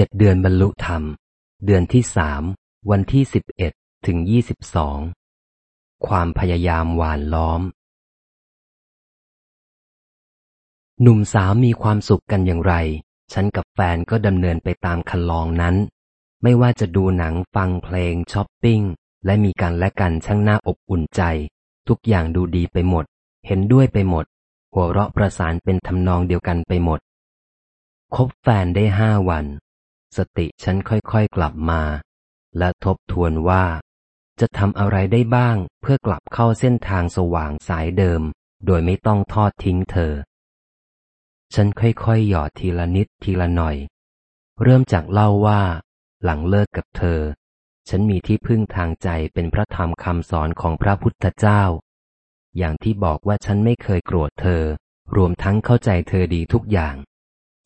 เจ็ดเดือนบรรลุธรรม เดือนที่สามวันที่สิบเอ็ดถึงยี่สิบสองความพยายามหว่านล้อม หนุ่มสาวมีความสุขกันอย่างไร ฉันกับแฟนก็ดำเนินไปตามครรลองนั้น ไม่ว่าจะดูหนังฟังเพลงช้อปปิ้ง และมีกันและกันช่างน่าอบอุ่นใจ ทุกอย่างดูดีไปหมด เห็นด้วยไปหมด หัวเราะประสานเป็นทำนองเดียวกันไปหมดคบแฟนได้ห้าวัน สติฉันค่อยๆกลับมา และทบทวนว่า จะทำอะไรได้บ้างเพื่อกลับเข้าเส้นทางสว่างสายเดิม โดยไม่ต้องทอดทิ้งเธอ ฉันค่อยๆหยอดทีละนิดทีละหน่อย เริ่มจากเล่าว่า หลังเลิกกับเธอ ฉันมีที่พึ่งทางใจเป็นพระธรรมคำสอนของพระพุทธเจ้า อย่างที่บอกว่าฉันไม่เคยโกรธเธอ รวมทั้งเข้าใจเธอดีทุกอย่าง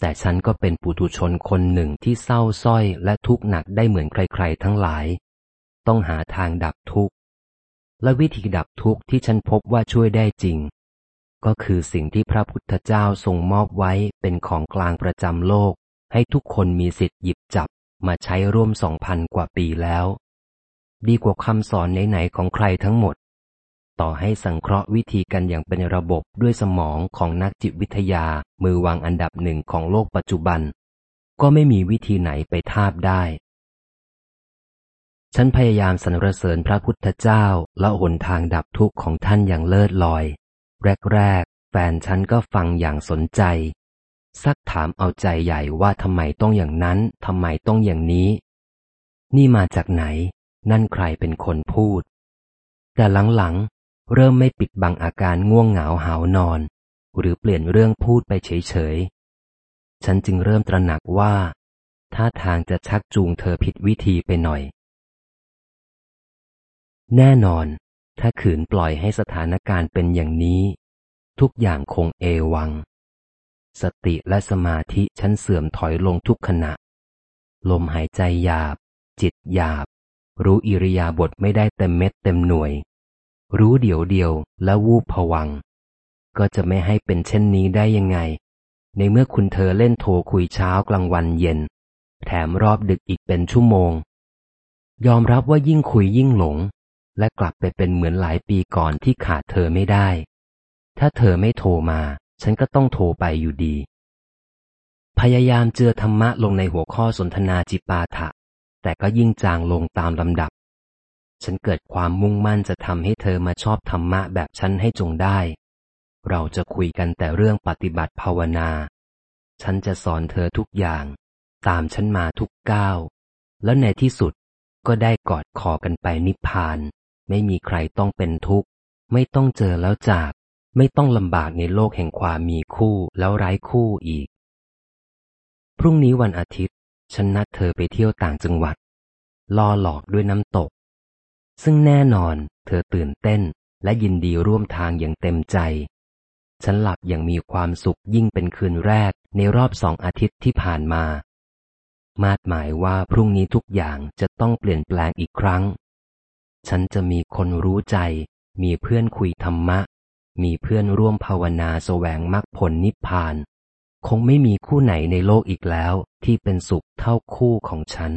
แต่ฉันก็เป็นปุถุชนคนหนึ่งที่เศร้าส้อยและทุกข์หนักได้เหมือนใครๆทั้งหลาย ต้องหาทางดับทุกข์ และวิธีดับทุกข์ที่ฉันพบว่าช่วยได้จริง ก็คือสิ่งที่พระพุทธเจ้าทรงมอบไว้เป็นของกลางประจำโลก ให้ทุกคนมีสิทธิ์หยิบจับมาใช้ร่วมสองพันกว่าปีแล้ว ดีกว่าคำสอนไหนๆของใครทั้งหมด ต่อให้สังเคราะห์วิธีกันอย่างเป็นระบบด้วยสมองของนักจิตวิทยามือวางอันดับหนึ่งของโลกปัจจุบัน ก็ไม่มีวิธีไหนไปทาบได้ ฉันพยายามสรรเสริญพระพุทธเจ้าและหนทางดับทุกข์ของท่านอย่างเลิศลอย แรกๆ แฟนฉันก็ฟังอย่างสนใจ ซักถามเอาใจใหญ่ว่าทำไมต้องอย่างนั้นทำไมต้องอย่างนี้ นี่มาจากไหน นั่นใครเป็นคนพูด แต่หลังๆ เริ่มไม่ปิดบังอาการง่วงเหงาหานอน หรือเปลี่ยนเรื่องพูดไปเฉยๆ ฉันจึงเริ่มตระหนักว่าท่าทางจะชักจูงเธอผิดวิธีไปหน่อย แน่นอน ถ้าขืนปล่อยให้สถานการณ์เป็นอย่างนี้ ทุกอย่างคงเอวัง สติและสมาธิฉันเสื่อมถอยลงทุกขณะ ลมหายใจหยาบ จิตหยาบ รู้อิริยาบถไม่ได้เต็มเม็ดเต็มหน่วย รู้เดี๋ยวเดียวและวูบผวัง ก็จะไม่ให้เป็นเช่นนี้ได้ยังไง ในเมื่อคุณเธอเล่นโทรคุยเช้ากลางวันเย็น แถมรอบดึกอีกเป็นชั่วโมง ยอมรับว่ายิ่งคุยยิ่งหลง และกลับไปเป็นเหมือนหลายปีก่อนที่ขาดเธอไม่ได้ ถ้าเธอไม่โทรมา ฉันก็ต้องโทรไปอยู่ดี พยายามเจือธรรมะลงในหัวข้อสนทนาจิปาถะแต่ก็ยิ่งจางลงตามลำดับ ฉันเกิดความมุ่งมั่นจะทำให้เธอมาชอบธรรมะแบบฉันให้จงได้ เราจะคุยกันแต่เรื่องปฏิบัติภาวนา ฉันจะสอนเธอทุกอย่าง ตามฉันมาทุกก้าว แล้วในที่สุดก็ได้กอดคอกันไปนิพพาน ไม่มีใครต้องเป็นทุกข์ ไม่ต้องเจอแล้วจาก ไม่ต้องลำบากในโลกแห่งความมีคู่แล้วไร้คู่อีก พรุ่งนี้วันอาทิตย์ ฉันนัดเธอไปเที่ยวต่างจังหวัดล่อหลอกด้วยน้ำตก ซึ่งแน่นอน เธอตื่นเต้นและยินดีร่วมทางอย่างเต็มใจ ฉันหลับอย่างมีความสุขยิ่งเป็นคืนแรกในรอบสองอาทิตย์ที่ผ่านมา มาดหมายว่าพรุ่งนี้ทุกอย่างจะต้องเปลี่ยนแปลงอีกครั้ง ฉันจะมีคนรู้ใจ มีเพื่อนคุยธรรมะ มีเพื่อนร่วมภาวนาแสวงมรรคผลนิพพาน คงไม่มีคู่ไหนในโลกอีกแล้วที่เป็นสุขเท่าคู่ของฉัน